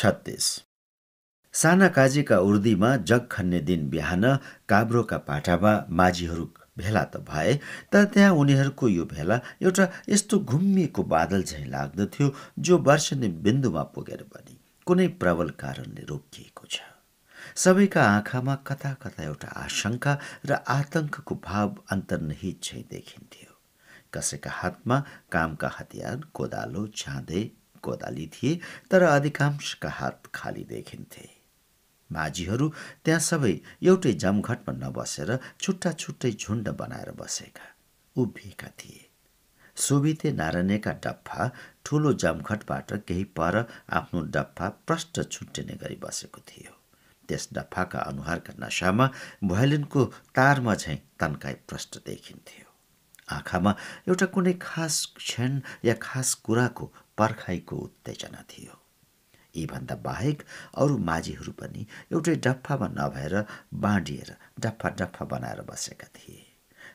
छत्तिस। साना काजीका उर्दीमा जग खन्ने दिन बिहान काब्रोका पाटामा माझीहरू भेला त भए तर त्यहाँ उनीहरूको यो भेला एउटा यस्तो घुम्मिएको बादल झैँ लाग्दथ्यो जो वर्षने बिन्दुमा पुगेर पनि कुनै प्रबल कारणले रोकिएको छ। सबैका आँखामा कता कता एउटा आशंका र आतंकको भाव अन्तर्निहित झैँ देखिन्थ्यो। कसैका हातमा कामका हतियार कोदालो छाँदे कोदाली थिए तर अधिकांशका हात खाली देखिन्थे। माझीहरू त्यहाँ सबै एउटै जमघटमा नबसेर छुट्टा छुट्टै झुन्ड बनाएर बसेका उभिएका थिए। सुबिते नारायणका डप्फा ठुलो जमघटबाट केही पर आफ्नो डप्फा प्रष्ट छुट्टिने गरी बसेको थियो। त्यस डफाका अनुहारका नसामा भोयलिनको तारमा झैँ तन्काई प्रष्ट देखिन्थ्यो। आँखामा एउटा कुनै खास क्षण या खास कुराको पर्खाइको उत्तेजना थियो। यीभन्दा बाहेक अरू माझीहरू पनि एउटै डफ्फामा नभएर बाँडिएर डफ्फा डफ्फा बनाएर बसेका थिए।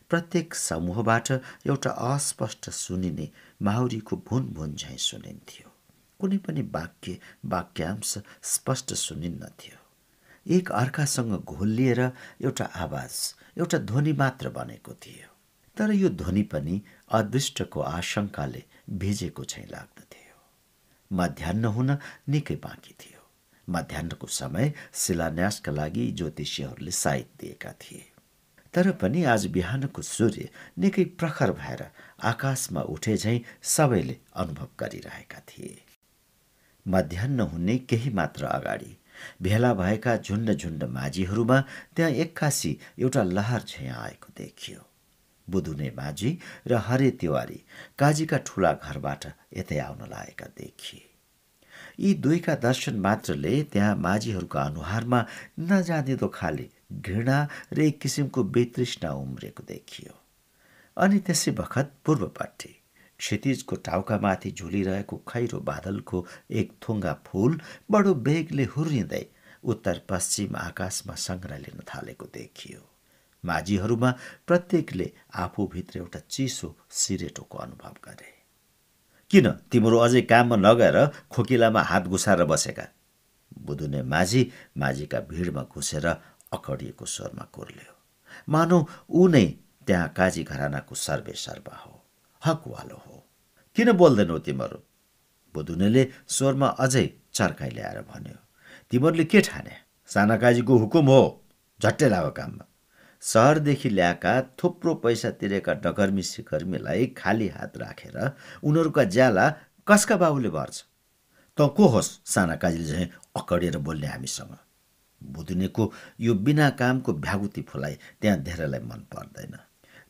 प्रत्येक समूहबाट एउटा अस्पष्ट सुनिने माहुरीको भुन भुन झैँ सुनिन्थ्यो। कुनै पनि वाक्य वाक्यांश स्पष्ट सुनिन्नथ्यो। एक अर्कासँग घोलिएर एउटा आवाज एउटा ध्वनि मात्र बनेको थियो। तर यो ध्वनि पनि अदृष्टको आशंकाले भिजेको चाहिँ लाग्दथ्यो। मध्याह हुन निकै बाँकी थियो। मध्याहको समय शिलान्यासका लागि ज्योतिषीहरूले साइत दिएका थिए। तर पनि आज बिहानको सूर्य निकै प्रखर भएर आकाशमा उठे झैँ सबैले अनुभव गरिरहेका थिए। मध्याह हुने केही मात्र अगाडि भेला भएका झुन्ड झुन्ड माझीहरूमा त्यहाँ एक्कासी एउटा लहर झैँ आएको देखियो। बुधुने माझी र हरे तिवारी काजीका ठुला घरबाट यतै आउन लागेका देखिए यी दुईका दर्शन मात्रले त्यहाँ माझीहरूका अनुहारमा नजाँदिदो खाले घृणा र एक किसिमको बेतृष्णा उम्रेको देखियो। अनि त्यसै बखत पूर्वपट्टि क्षितिजको टाउकामाथि झुलिरहेको खैरो बादलको एक थुङ्गा फूल बडो बेगले हुर्रिँदै उत्तर पश्चिम आकाशमा सङ्ग्रह लिन थालेको देखियो। माझीहरूमा प्रत्येकले आफूभित्र एउटा चिसो सिरेटोको अनुभव गरे। किन? तिम्रो अझै काममा नगएर खोकिलामा हात घुसाएर बसेका। बुधुने माझी माझीका भिडमा घुसेर अकडिएको स्वरमा कुर्ल्यो। मानौ ऊ नै त्यहाँ काजी घरानाको सर्वे सर्वा हो हकवालो हो। किन बोल्दैनौ तिमीहरू? बुधुनेले स्वरमा अझै चर्काइ ल्याएर भन्यो तिमीहरूले के ठाने? साना काजीको हुकुम हो झट्टै लाग काममा। सहरदेखि ल्याएका थुप्रो पैसा तिरेका डकर्मी सिकर्मीलाई खाली हात राखेर उनीहरूका ज्याला कसका बाबुले भर्छ? त को होस् साना काजीले चाहिँ अकडेर बोल्ने हामीसँग। बुझ्नेको यो बिना कामको भ्यागुती फुलाइ त्यहाँ धेरैलाई मन पर्दैन।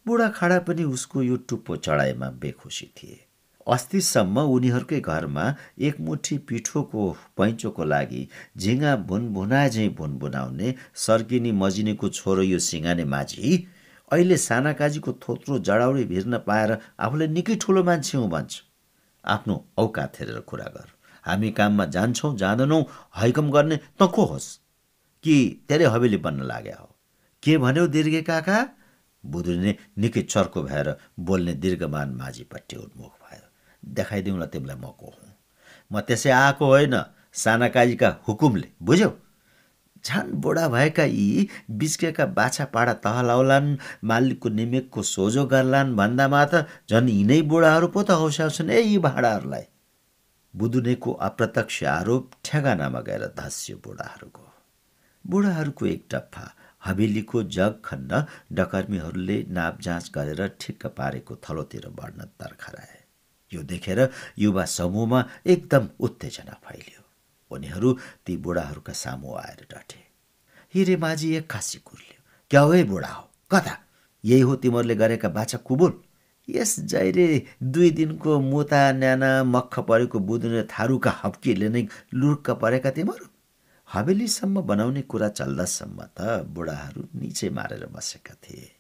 बुढाखाडा पनि उसको यो टुप्पो चढाइमा बेखुसी थिए। अस्तिसम्म उनीहरूकै घरमा एक मुठी पिठोको पैँचोको लागि झिङ्गा भुनभुना झैँ भुनभुनाउने सर्किनी मजिनीको छोरो यो सिँगाने माझी अहिले साना काजीको थोत्रो जडाउडी भिर्न पाएर आफूले निकै ठुलो मान्छे हुँ भन्छ। आफ्नो औकात हेरेर कुरा गर। हामी काममा जान्छौँ जाँदैनौँ हैकम गर्ने त को होस्? कि धेरै हवेली बन्न लाग्यो हो? के भन्यो दीर्घे काका? बुद्रुले निकै चर्को भएर बोल्ने दीर्घमान माझीपट्टि उन्मुख भयो। देखाइदिउँला तिमीलाई म को हुँ। म त्यसै आएको होइन साना काजीका हुकुमले बुझ्यौ? झन् बुढा भएका यी बिस्केका बाछा पाडा मालिकको निमेकको सोझो गर्लान् भन्दामा त झन् यिनै बुढाहरू पो त हौस्याउँछन् ए यी भाँडाहरूलाई। बुदुनेको अप्रत्यक्ष आरोप ठेगानामा गएर धस्यो बुढाहरूको। बुढाहरूको एक टप्फा हवेलीको जग खन्न डकर्मीहरूले नाप जाँच गरेर ठिक्क पारेको थलोतिर बढ्न तर्खराए। यो देखेर युवा समूहमा एकदम उत्तेजना फैलियो। उनीहरू ती बुढाहरूका सामु आएर डटे हिरे माझी एक खासी कुर्ल्यो। क्या हो बुढा हो? कता? यही हो तिमीहरूले गरेका बाछा कुबुल? यस जैरे दुई दिनको मुता न्याना मख परेको बुदुने थारूका हप्कीले नै लुर्क परेका तिमीहरू? हवेलीसम्म बनाउने कुरा चल्दासम्म त बुढाहरू निचे मारेर बसेका थिए।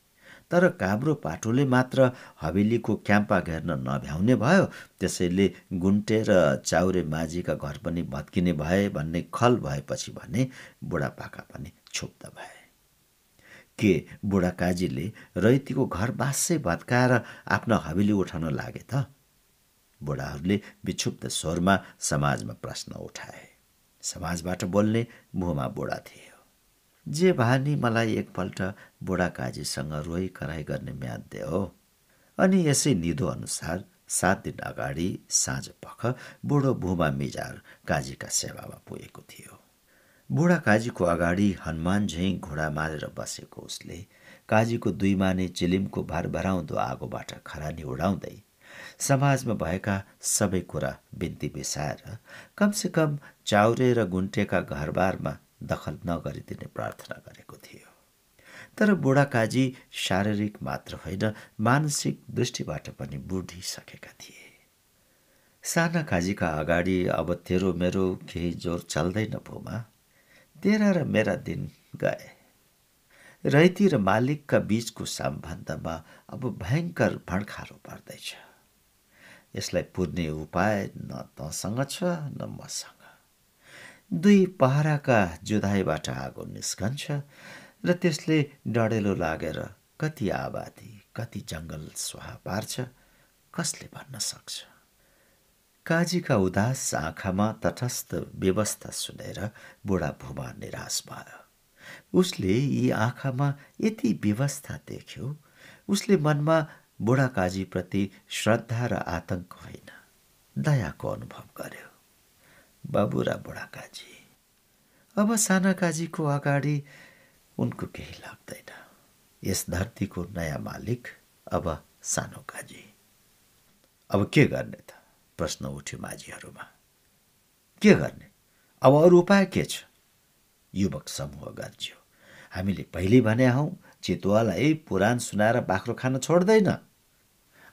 तर काब्रो पाटोले मात्र हवेलीको क्याम्पा घेर्न नभ्याउने भयो। त्यसैले गुन्टे र चाउरे माझीका घर पनि भत्किने भए भन्ने खल भएपछि भने बुढापाका पनि क्षुब्ध भए। के बुढाकाजीले रैतीको घर बासै भत्काएर आफ्नो हवेली उठाउन लागे त? बुढाहरूले विक्षुब्ध स्वरमा समाजमा प्रश्न उठाए। समाजबाट बोल्ने मुहमा बुढा थियो जे भानी मलाई एकपल्ट बुढा काजीसँग रोइ कराई गर्ने म्याद दियो अनि यसै निदो अनुसार सात दिन अगाडि साँझ पख बुढो भूमा मिजार काजीका सेवामा पुगेको थियो। बुढा काजीको अगाडि हनुमान झैँ घोडा मारेर बसेको उसले काजीको दुई माने चिलिमको भार भराउँदो आगोबाट खरानी उडाउँदै समाजमा भएका सबै कुरा बिन्ती बिसाएर कमसेकम चाउरे र गुन्टेका घरबारमा दखल नगरिदिने प्रार्थना गरेको थियो। तर बुढा काजी शारीरिक मात्र होइन मानसिक दृष्टिबाट पनि बुढिसकेका थिए। साना काजीका अगाडि अब तेरो मेरो केही जोर चल्दैन भूमा। तेरा र मेरा दिन गए। रैती र मालिकका बीचको सम्बन्धमा अब भयङ्कर भणखारो पर्दैछ। यसलाई पुर्ने उपाय न तसँग छ न मसँग। दुई पहराका जुधाइबाट आगो निस्कन्छ र त्यसले डढेलो लागेर कति आबादी कति जङ्गल स्वाहा पार्छ कसले भन्न सक्छ? काजीका उदास आँखामा तटस्थ व्यवस्था सुनेर बुढा भुमा निराश भयो। उसले यी आँखामा यति व्यवस्था देख्यो उसले मनमा बुढा काजीप्रति श्रद्धा र आतंक होइन दयाको अनुभव गर्यो। बाबु र बुढा काजी अब साना काजीको अगाडि उनको केही लाग्दैन। यस धरतीको नयाँ मालिक अब सानो काजी। अब के गर्ने त? प्रश्न उठ्यो माझीहरूमा। के गर्ने? अब अरू उपाय के छ? युवक समूह गर्जियो। हामीले पहिले भने हौ चितुवालाई पुराण सुनाएर बाख्रो खान छोड्दैन।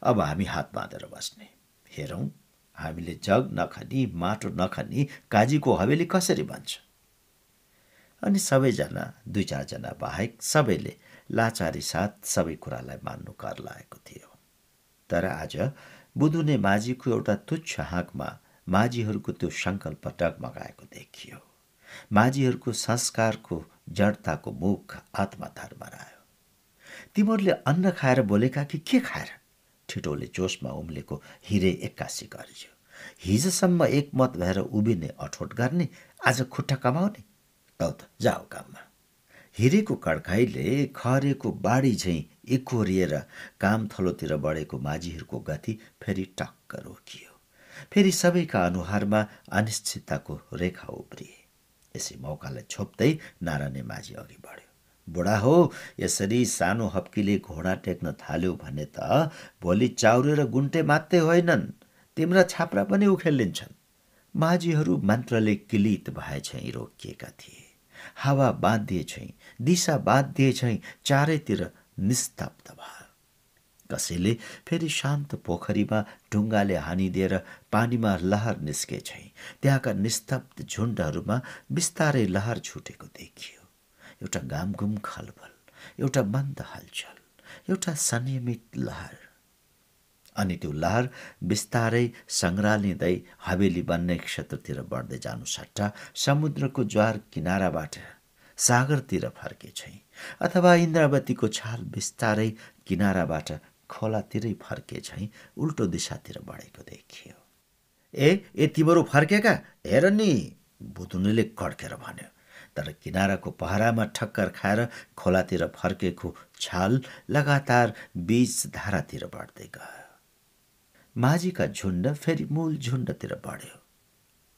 अब हामी हात बाँधेर बस्ने। हेरौँ हामीले जग नखानी माटो नखानी काजीको हवेली कसरी भन्छ अनि सबैजना दुई चारजना बाहेक सबैले लाचारी साथ सबै कुरालाई मान्नु कर लागेको थियो। तर आज बुधुने माझीको एउटा तुच्छ हाँकमा माझीहरूको त्यो सङ्कल्प डगमगाएको देखियो। माझीहरूको संस्कारको जडताको मुख आत्मधर्म रह्यो तिमीहरूले अन्न खाएर बोलेका कि के खाएर? ठिटोले जोसमा उम्लेको हिरे एक्कासी गरियो। हिजोसम्म एकमत भएर उभिने अठोट गर्ने आज खुट्टा कमाउने? त जाऊ काममा। हिरेको कड्काइले खरेको बाढी झैँ एकोरिएर काम थलोतिर बढेको माझीहरूको गति फेरि टक्क रोकियो। फेरि सबैका अनुहारमा अनिश्चितताको रेखा उब्रिए। यसै मौकालाई छोप्दै नारायण माझी अघि बढ्यो। बुढा हो यसरी सानो हप्कीले घोडा टेक्न थाल्यो भने त भोलि चाउरे र गुन्टे मात्रै होइनन् तिम्रा छाप्रा पनि उखेलिन्छन्। माझीहरू मन्त्रले किलित भए झैँ रोकिएका थिए। हावा बाँधिए छै दिशा बाँधिए छै चारैतिर निस्तब्ध भयो कसैले फेरि शान्त पोखरीमा ढुङ्गाले हानिदिएर पानीमा लहर निस्के छै त्यहाँका निस्तब्ध झुन्डहरूमा बिस्तारै लहर छुटेको देखियो। एउटा गामगुम खलबल एउटा मन्द हलचल एउटा संयमित लहर। अनि त्यो लहर बिस्तारै सङ्ग्रालिँदै हवेली बन्ने क्षेत्रतिर बढ्दै जानु सट्टा समुद्रको ज्वार किनाराबाट सागरतिर फर्के छै अथवा इन्द्रावतीको छाल बिस्तारै किनाराबाट खोलातिरै फर्के छै उल्टो दिशातिर बढेको देखियो। ए ए तिमीहरू फर्केका? हेर नि! भुतुनीले कड्केर भन्यो। तर किनाराको पहरामा ठक्कर खाएर खोलातिर फर्केको छाल लगातार बीच धारातिर बढ्दै गयो। माझीका झुन्ड फेरि मूल झुन्डतिर बढ्यो।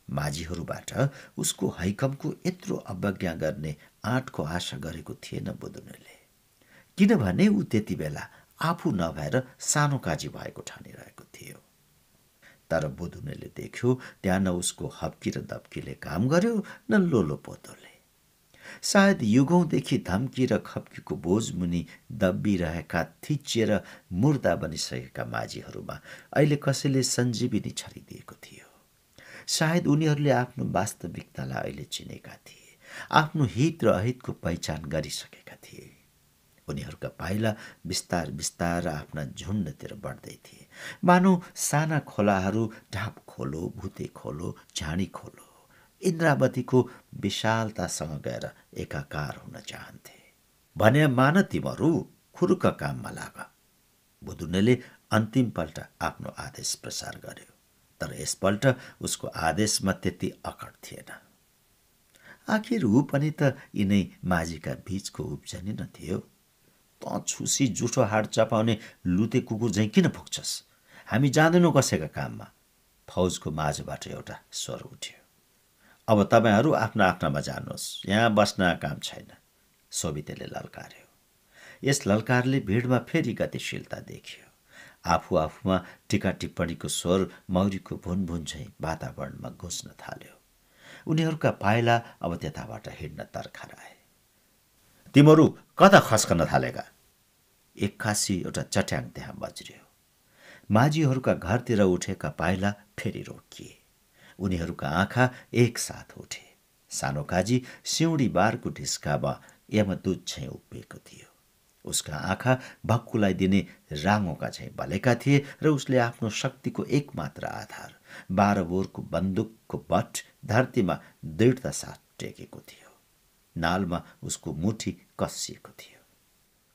माझीहरूबाट उसको हैकमको यत्रो अवज्ञा गर्ने आँटको आशा गरेको थिएन बुदुनेले किनभने ऊ त्यति बेला आफू नभएर सानो काजी भएको ठानिरहेको थियो। तर बुदुनेले देख्यो त्यहाँ न उसको हप्की र दप्कीले काम गर्यो न लोलो पोतोले। सायद युगौँदेखि धम्की र खप्कीको बोझमुनि दब्बिरहेका थिचिएर मुर्दा बनिसकेका माझीहरूमा अहिले कसैले सञ्जीविनी छरिदिएको थियो। सायद उनीहरूले आफ्नो वास्तविकतालाई अहिले चिनेका थिए आफ्नो हित र अहितको पहिचान गरिसकेका थिए। उनीहरूका पाइला बिस्तार बिस्तार आफ्ना झुन्डतिर बढ्दै थिए। मानौ साना खोलाहरू ढाप खोलो भुते खोलो झाँडी खोलो इन्द्रावतीको विशालतासँग गएर एकाकार हुन चाहन्थे। भने मान तिमीहरू खुरुक काममा लाग। बुदुनेले अन्तिमपल्ट आफ्नो आदेश प्रसार गर्यो तर यसपल्ट उसको आदेशमा त्यति अकड थिएन। आखिर ऊ पनि त यिनै माझीका बीचको उब्जनी न थियो। त छुसी जुठो हाड चपाउने लुते कुकुर झैँ किन पुग्छस् हामी जाँदैनौँ कसैका काममा। फौजको माझबाट एउटा स्वर उठ्यो। अब तपाईँहरू आफ्ना आफ्नामा जानुहोस्। यहाँ बस्न काम छैन। सोभितेले लल्कार्यो। यस ललकारले भिडमा फेरि गतिशीलता देखियो। आफू आफूमा टिका टिप्पणीको स्वर मौरीको भुन भुन झैँ वातावरणमा घुस्न थाल्यो। उनीहरूका पाइला अब त्यताबाट हिँड्न तर्खराए तिमीहरू कता खस्कन थालेका? एक्कासी एउटा चट्याङ त्यहाँ बज्रियो। माझीहरूका घरतिर उठेका पाइला फेरि रोकिए। उनीहरूका आँखा एकसाथ उठे। सानो काजी सिउँडी बारको ढिस्कामा यमदूत झैँ उभिएको थियो। उसका आँखा भक्कुलाई दिने राङोका झैँ बलेका थिए र उसले आफ्नो शक्तिको एकमात्र आधार बाह्र बोरको बन्दुकको बट धरतीमा दृढता साथ टेकेको थियो। नालमा उसको मुठी कसिएको थियो।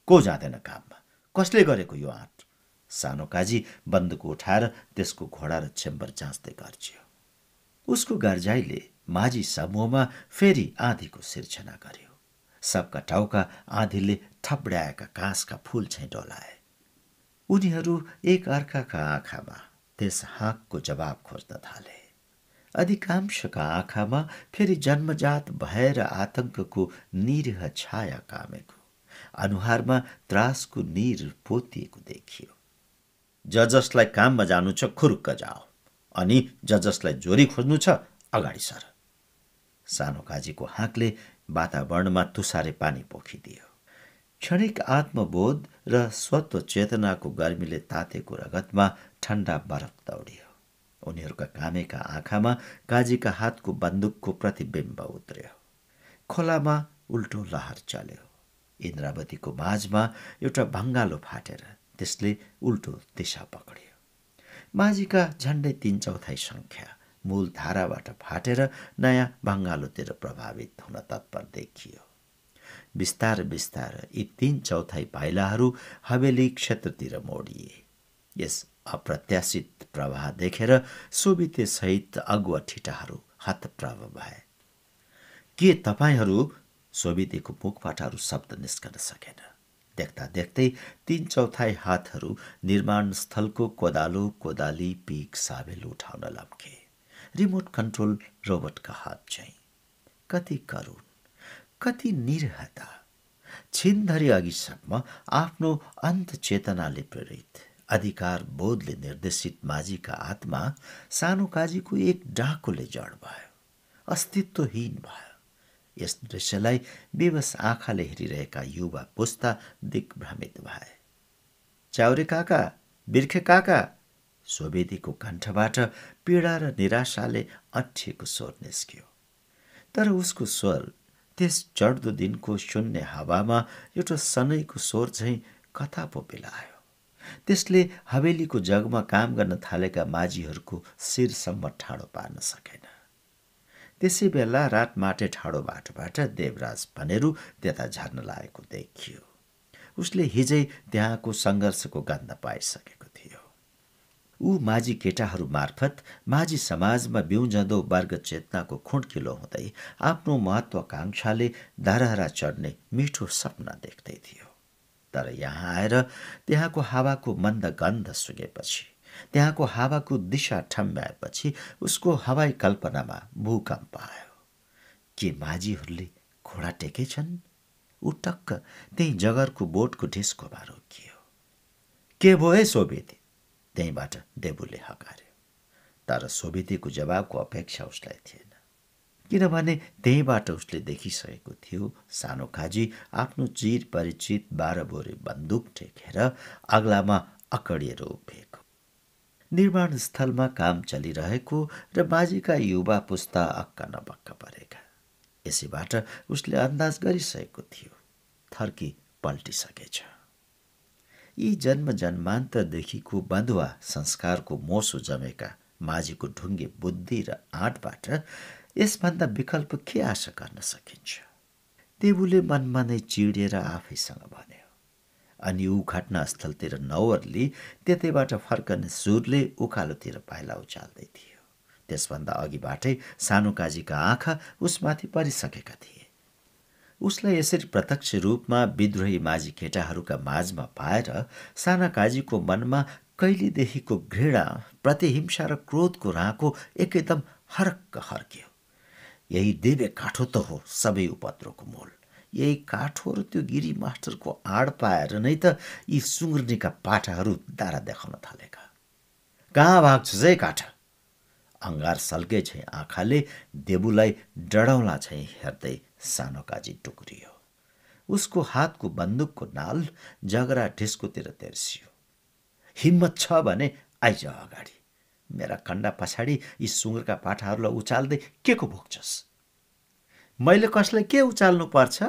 को जाँदैन काममा? कसले गरेको यो आँट? सानो काजी बन्दुक उठाएर त्यसको घोडा र चेम्बर जाँच्दै गर्छियो उसको गर्जाइले माझी समूहमा फेरि आँधीको सिर्जना गर्यो। सबका टाउका आँधीले थपड्याएका काँसका फूल चाहिँ डोलाए। उनीहरू एक अर्काका आँखामा त्यस हाँकको जवाब खोज्न थाले। अधिकांशका आँखामा फेरि जन्मजात भएर आतंकको निरह छाया कामेको अनुहारमा त्रासको निर पोतिएको देखियो। ज जसलाई काममा जानु छ खुरुक्क जाओ। अनि ज जसलाई जोरी खोज्नु छ अगाडि सर। सानो काजीको हाँकले वातावरणमा तुसारे पानी पोखिदियो। क्षणिक आत्मबोध र स्वत्व चेतनाको गर्मीले तातेको रगतमा ठन्डा बरफ दौडियो। उनीहरूका कामेका आँखामा काजीका हातको बन्दुकको प्रतिबिम्ब उत्र्यो। खोलामा उल्टो लहर चल्यो। इन्द्रावतीको माझमा एउटा भङ्गालो फाटेर त्यसले उल्टो दिशा पक्रियो माझीका झन्डै तिन चौथाइ सङ्ख्या मूल धाराबाट फाटेर नयाँ भङ्गालोतिर प्रभावित हुन तत्पर देखियो। बिस्तार बिस्तार यी तीन चौथाइ पाइलाहरू हवेली क्षेत्रतिर मोडिए। यस अप्रत्याशित प्रवाह देखेर सोभिते सहित अगुवा ठिटाहरू हतप्रभ भए। के तपाईँहरू सोभितेको मुखबाट शब्द निस्कन सकेन देख्दा देख्दै तीन चौथाइ हातहरू निर्माण स्थलको कोदालो कोदाली पिक साबेल उठाउन लम्के। रिमोट कन्ट्रोल रोबोटका हात चाहिँ कति करुण कति निरहता। छिनधरी अघिसम्म आफ्नो अन्त चेतनाले प्रेरित अधिकार बोधले निर्देशित माझीका आत्मा सानो काजीको एक डाकुले जड भयो अस्तित्वहीन भयो। यस दृश्यलाई विवश आँखाले हेरिरहेका युवा पुस्ता दिग्भ्रमित भए। च्याउरे काका बिर्खे काका सोवेदीको कण्ठबाट पीडा र निराशाले अठिएको स्वर निस्क्यो। तर उसको स्वर त्यस चढ्दो दिनको शून्य हावामा एउटा सनैको स्वर चाहिँ कथा पो पिलायो त्यसले हवेलीको जगमा काम गर्न थालेका माझीहरूको शिरसम्म ठाडो पार्न सकेन। त्यसै बेला रात माटे ठाडो बाटोबाट देवराज भनेरू त्यता झर्न लागेको देखियो। उसले हिजै त्यहाँको सङ्घर्षको गन्ध पाइसकेको थियो। ऊ माझी केटाहरू मार्फत माझी समाजमा बिउजँदो वर्ग चेतनाको खुड्किलो हुँदै आफ्नो महत्वाकांक्षाले दरहरा चढ्ने मिठो सपना देख्दै थियो। तर यहाँ आएर त्यहाँको हावाको मन्द गन्ध सुगेपछि त्यहाँको हावाको दिशा ठम्ब्याएपछि उसको हवाई कल्पनामा भूकम्प आयो। के माझीहरूले घोडा टेकेछन् ऊ टक्क त्यही जगरको बोटको ढिस्कोमा रोकियो। के भयो है सोभिती त्यहीँबाट देबुले हकार्यो। तर सोभितीको जवाबको अपेक्षा उसलाई थिएन। किनभने त्यहीँबाट उसले देखिसकेको थियो सानो काजी आफ्नो चिर परिचित बाह्र बोरे बन्दुक टेकेर अग्लामा अकडिएर उभिएको। निर्माण स्थलमा काम चलिरहेको र बाजीका युवा पुस्ता अक्का नबक्क परेका। यसैबाट उसले अन्दाज गरिसकेको थियो थर्की पल्टिसकेछ। यी जन्म जन्मान्तरदेखिको बन्धुवा संस्कारको मोसो जमेका माझीको ढुङ्गे बुद्धि र आँटबाट यसभन्दा विकल्प के आशा गर्न सकिन्छ? देवुले मनमा नै चिडेर आफैसँग भन्यो अनि ऊ घटनास्थलतिर नवरली त्यतैबाट फर्कने सुरले उकालोतिर पाइला उचाल्दै थियो। त्यसभन्दा अघिबाटै सानो काजीका आँखा उसमाथि परिसकेका थिए। उसलाई यसरी प्रत्यक्ष रूपमा विद्रोही माझी केटाहरूका माझमा पाएर साना काजीको मनमा कहिलेदेखिको घृणा प्रतिहिंसा र क्रोधको राँको एकदम हरक्क हर्क्यो। यही देवे काठो त हो सबै उपद्रोको मूल। यही काठो र त्यो गिरी मास्टरको आड पाएर नै त यी सुँग्रिनेका पाठाहरू दारा देखाउन थालेका। कहाँ भाग्छु है काठ? अङ्गार सल्के छै आँखाले देबुलाई डढाउला छै हेर्दै सानो काजी टुक्रियो। उसको हातको बन्दुकको नाल जगरा ढिस्कोतिर तेर्सियो। हिम्मत छ भने आइज अगाडि। मेरा कन्डा पछाडि यी सुँगुरका पाठाहरूलाई उचाल्दै के को भोग्छस्? मैले कसलाई के उचाल्नु पर्छ?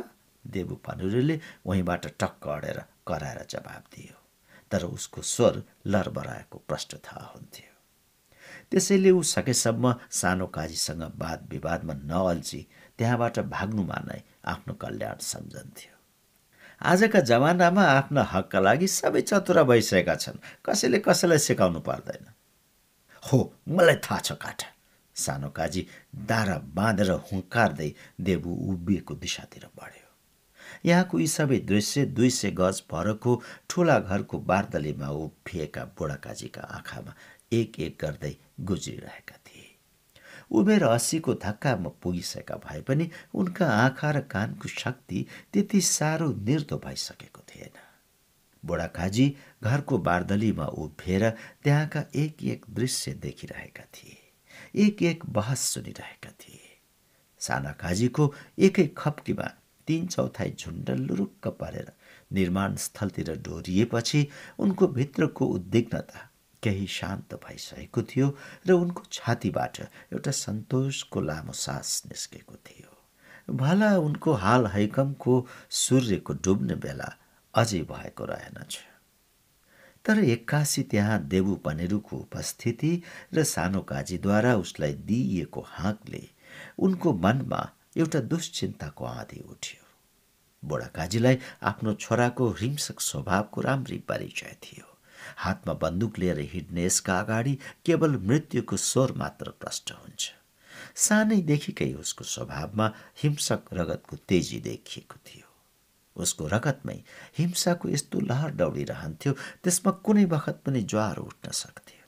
देवु पानुरीले वहीँबाट टक्क अडेर कराएर जवाब दियो तर उसको स्वर लरबराएको प्रष्ट थाहा हुन्थ्यो। त्यसैले ऊ सकेसम्म सानो काजीसँग वाद विवादमा नअल्झी त्यहाँबाट भाग्नुमा नै आफ्नो कल्याण सम्झन्थ्यो। आजका जमानामा आफ्ना हकका लागि सबै चतुरा भइसकेका छन् कसैले कसैलाई सिकाउनु पर्दैन। हो मलाई थाहा छ काठा। सानो काजी दारा बाँधेर हुङ्कार्दै देवु उभिएको दिशातिर बढ्यो। यहाँको यी सबै दृश्य दुई सय गज परको ठुला घरको बार्दलीमा उभिएका बुढाकाजीका आँखामा एक एक गर्दै गुज्रिरहेका थिए। उमेर अस्सीको धक्कामा पुगिसकेका भए पनि उनका आँखा र कानको शक्ति त्यति साह्रो निर्दो भइसकेको थिएन। बुढाकाजी घरको बार्दलीमा उभिएर त्यहाँका एक एक दृश्य देखिरहेका थिए। एक एक बहस सुनिरहेका थिए। साना काजीको एकै खप्कीमा तीन चौथाइ झुन्ड लुरुक्क परेर निर्माण स्थलतिर डोरिएपछि उनको भित्रको उद्विग्नता केही शान्त भइसकेको थियो र उनको छातीबाट एउटा सन्तोषको लामो सास निस्केको थियो। भला उनको हाल हैकमको सूर्यको डुब्ने बेला अझै भएको रहेनछ। तर एक्कासी त्यहाँ देवु पनेरुको उपस्थिति र सानो काजीद्वारा उसलाई दिइएको हाँकले उनको मनमा एउटा दुश्चिन्ताको आँधी उठ्यो। बुढा काजीलाई आफ्नो छोराको हिंसक स्वभावको राम्री परिचय थियो। हातमा बन्दुक लिएर हिँड्ने यसका अगाडि केवल मृत्युको स्वर मात्र प्रष्ट हुन्छ। सानैदेखिकै उसको स्वभावमा हिंसक रगतको तेजी देखिएको थियो। उसको रगतमै हिंसाको यस्तो लहर दौडिरहन्थ्यो त्यसमा कुनै बखत पनि ज्वार उठ्न सक्थ्यो।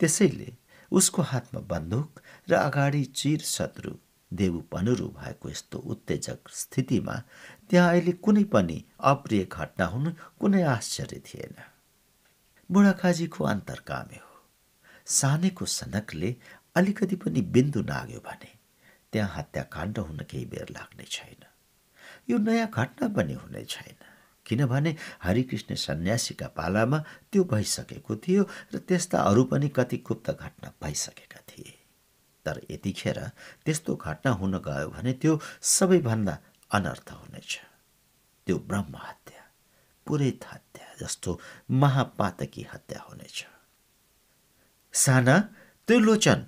त्यसैले उसको हातमा बन्दुक र अगाडि चिर शत्रु देवु पनुरु भएको यस्तो उत्तेजक स्थितिमा त्यहाँ अहिले कुनै पनि अप्रिय घटना हुनु कुनै आश्चर्य थिएन। बुढाखाजीको अन्तर्कामे हो। सानेको सनकले अलिकति पनि बिन्दु नाग्यो भने त्यहाँ हत्याकाण्ड हुन केही बेर लाग्ने छैन। यो नयाँ घटना पनि हुने छैन। किनभने हरिकृष्ण सन्यासीका पालामा त्यो भइसकेको थियो र त्यस्ता अरू पनि कति गुप्त घटना भइसकेका थिए। तर यतिखेर त्यस्तो घटना हुन गयो भने त्यो सबैभन्दा अनर्थ हुनेछ। त्यो ब्रह्म हत्या पुरै हत्या जस्तो महापातकी हत्या हुनेछ। साना त्यो लोचन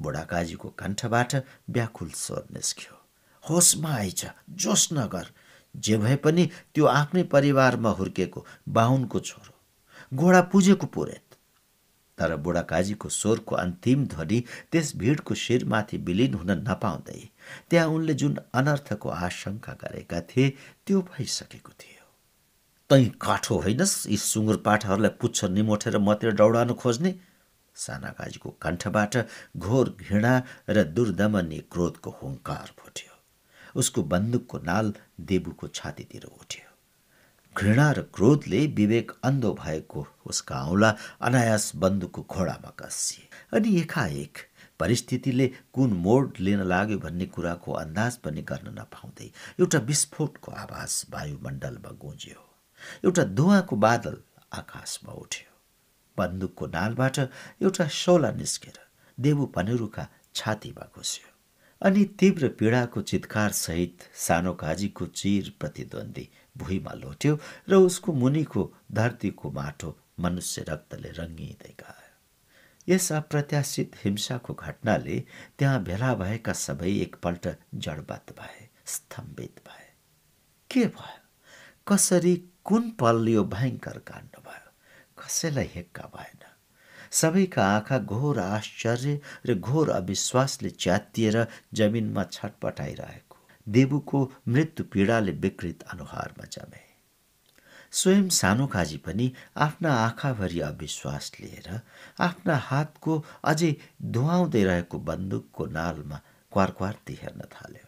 बुढाकाजीको कण्ठबाट व्याकुल स्वर निस्क्यो। होसमा आइज जोस नगर। जे भए पनि त्यो आफ्नै परिवारमा हुर्केको बाहुनको छोरो। घोडा पुजेको पुरेत। तर बुढाकाजीको स्वरको अन्तिम ध्वनि त्यस भिडको शिरमाथि विलिन हुन नपाउँदै त्यहाँ उनले जुन अनर्थको आशंका गरेका थिए त्यो भइसकेको थियो। तै काठो होइनस् यी सुँगुर पाठाहरूलाई पुच्छ निमोठेर मतिर दौडाउन खोज्ने? साना काजीको कण्ठबाट घोर घृणा र दुर्दमनी क्रोधको हुङ्कार फुट्यो। उसको बन्दुकको नाल देबुको छातीतिर उठ्यो। घृणा र क्रोधले विवेक अन्धो भएको उसका औँला अनायास बन्दुकको घोडामा कसिए अनि एकाएक परिस्थितिले कुन मोड लिन लाग्यो भन्ने कुराको अन्दाज पनि गर्न नपाउँदै एउटा विस्फोटको आवाज वायुमण्डलमा गुन्ज्यो। एउटा धुवाको बादल आकाशमा उठ्यो। बन्दुकको नालबाट एउटा शोला निस्केर देवु पनेरुका छातीमा घुस्यो। अनि तीव्र पीडाको चितकारसहित सानो काजीको चिर प्रतिद्वन्दी भुइँमा लोट्यो र उसको मुनिको धरतीको माटो मनुष्य रक्तले रङ्गिँदै गयो। यस अप्रत्याशित हिंसाको घटनाले त्यहाँ भेला भएका सबै एकपल्ट जडबत भए स्तम्भित भए। के भयो? कसरी कुन पल यो भयङ्कर काण्ड भयो? कसैलाई हेक्का भएन। सबैका आँखा घोर आश्चर्य र घोर अविश्वासले च्यातिएर जमिनमा छटपटाइरहेको देवुको मृत्यु पीडाले विकृत अनुहारमा जमे। स्वयं सानो काजी पनि आफ्ना आँखाभरि अविश्वास लिएर आफ्ना हातको अझै धुवाउँदै रहेको बन्दुकको नालमा क्वार क्वार्ती हेर्न थाल्यो।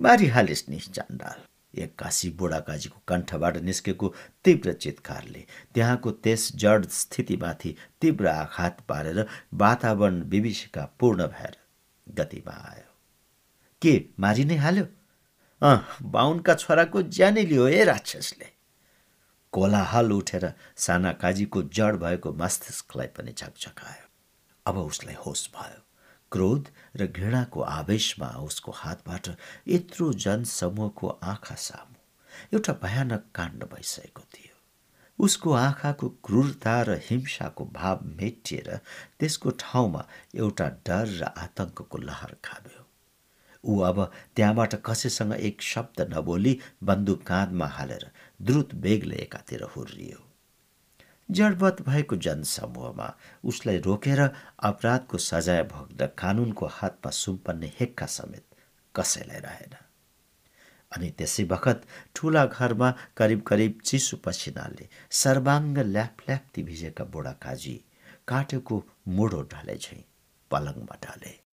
मारिहालिस् नि चाण्डाल। एक्कासी बुढाकाजीको कण्ठबाट निस्केको तीव्र चितकारले त्यहाँको त्यस जड स्थितिमाथि तीव्र आघात पारेर वातावरण विभीषिका पूर्ण भएर गतिमा आयो। के मारि नै हाल्यो? अँ बाहुनका छोराको ज्यानै लियो ए राक्षसले कोलाहल उठेर साना काजीको जड भएको मस्तिष्कलाई पनि झकझकायो। अब उसलाई होस भयो। क्रोध र घृणाको आवेशमा उसको हातबाट यत्रो जनसमूहको आँखा सामु। एउटा भयानक काण्ड भइसकेको थियो। उसको आँखाको क्रूरता र हिंसाको भाव मेटिएर त्यसको ठाउँमा एउटा डर र आतंकको लहर खाब्यो। ऊ अब त्यहाँबाट कसैसँग एक शब्द नबोली बन्दुक काँधमा हालेर द्रुत बेगले एकातिर हुर्रियो। जडवत भएको जनसमूहमा उसलाई रोकेर अपराधको सजाय भोग्दा कानुनको हातमा सुम्पन्ने हेक्का समेत कसैलाई रहेन। अनि त्यसै बखत ठुला घरमा करिब करिब चिसो पसिनाले सर्वाङ्ग ल्याप ल्याप्ती भिजेका बुढा काजी काटेको मुडो ढले झैँ पलङमा ढले।